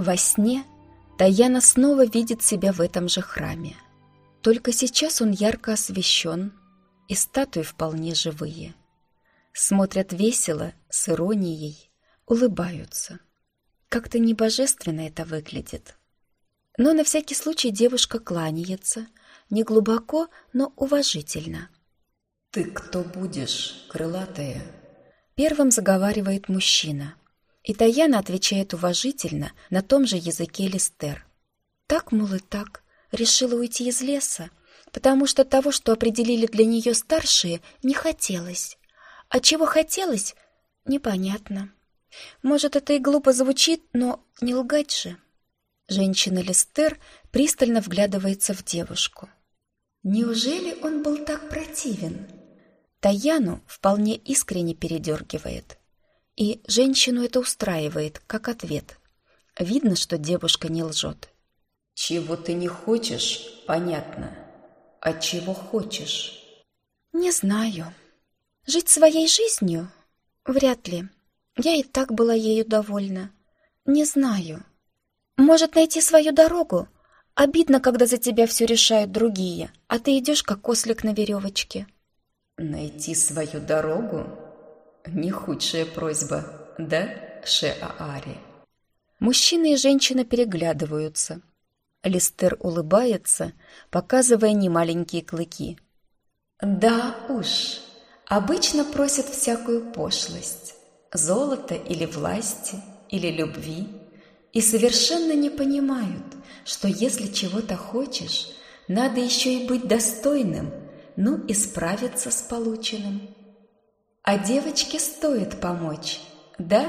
Во сне Таяна снова видит себя в этом же храме. Только сейчас он ярко освещен, и статуи вполне живые. Смотрят весело, с иронией, улыбаются. Как-то небожественно это выглядит. Но на всякий случай девушка кланяется, не глубоко, но уважительно. «Ты кто будешь, крылатая?» Первым заговаривает мужчина. И Таяна отвечает уважительно на том же языке Листер. Так, мол, и так, решила уйти из леса, потому что того, что определили для нее старшие, не хотелось. А чего хотелось, непонятно. Может, это и глупо звучит, но не лгать же. Женщина Листер пристально вглядывается в девушку. Неужели он был так противен? Таяну вполне искренне передергивает. И женщину это устраивает, как ответ. Видно, что девушка не лжет. «Чего ты не хочешь, понятно. А чего хочешь?» «Не знаю. Жить своей жизнью? Вряд ли. Я и так была ею довольна. Не знаю. Может, найти свою дорогу? Обидно, когда за тебя все решают другие, а ты идешь, как ослик на веревочке». «Найти свою дорогу? Не худшая просьба, да, Шеаари?» Мужчина и женщина переглядываются. Листер улыбается, показывая немаленькие клыки. «Да уж, обычно просят всякую пошлость, золото или власти, или любви, и совершенно не понимают, что если чего-то хочешь, надо еще и быть достойным, ну и справиться с полученным. А девочке стоит помочь, да,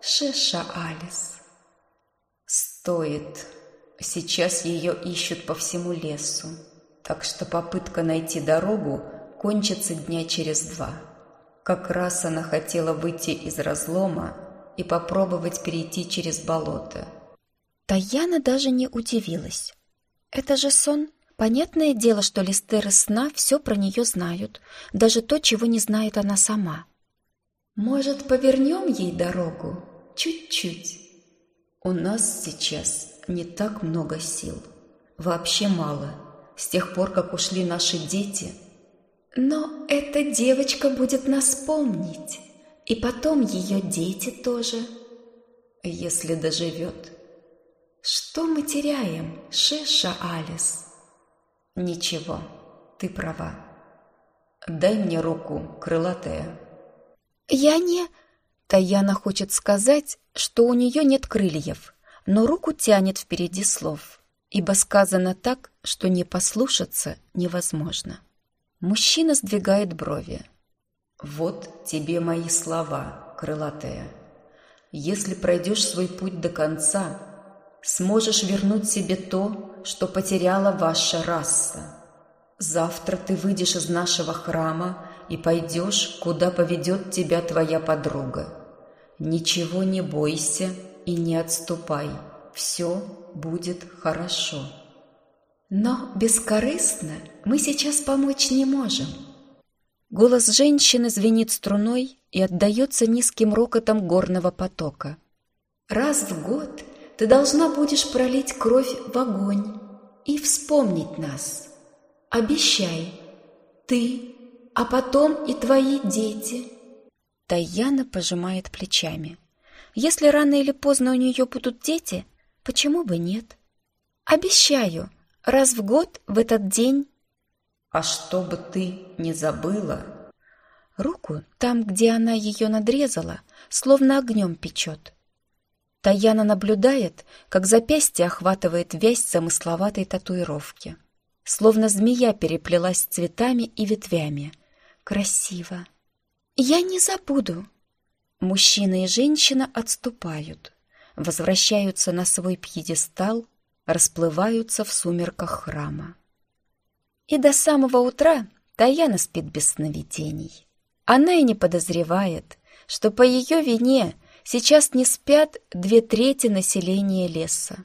Шеша Алис?» «Стоит», Сейчас ее ищут по всему лесу, так что попытка найти дорогу кончится дня через два. Как раз она хотела выйти из разлома и попробовать перейти через болото. Таяна даже не удивилась. Это же сон. Понятное дело, что листеры сна все про нее знают, даже то, чего не знает она сама. Может, повернем ей дорогу? Чуть-чуть. У нас сейчас не так много сил. Вообще мало. С тех пор, как ушли наши дети. Но эта девочка будет нас помнить. И потом ее дети тоже. Если доживет. Что мы теряем, Шеша Алис? Ничего, ты права. Дай мне руку, крылатая. Я не... Таяна хочет сказать, что у нее нет крыльев, но руку тянет впереди слов, ибо сказано так, что не послушаться невозможно. Мужчина сдвигает брови. «Вот тебе мои слова, крылатая. Если пройдешь свой путь до конца, сможешь вернуть себе то, что потеряла ваша раса. Завтра ты выйдешь из нашего храма и пойдешь, куда поведет тебя твоя подруга. Ничего не бойся и не отступай, все будет хорошо. Но бескорыстно мы сейчас помочь не можем. Голос женщины звенит струной и отдается низким рокотом горного потока. Раз в год ты должна будешь пролить кровь в огонь и вспомнить нас. Обещай, ты, а потом и твои дети. Таяна пожимает плечами. Если рано или поздно у нее будут дети, почему бы нет? Обещаю, раз в год в этот день... А чтобы ты не забыла... Руку, там, где она ее надрезала, словно огнем печет. Таяна наблюдает, как запястье охватывает вязь замысловатой татуировки. Словно змея переплелась цветами и ветвями. Красиво. «Я не забуду», Мужчина и женщина отступают, возвращаются на свой пьедестал, расплываются в сумерках храма. И до самого утра Таяна спит без сновидений. Она и не подозревает, что по ее вине сейчас не спят две трети населения леса.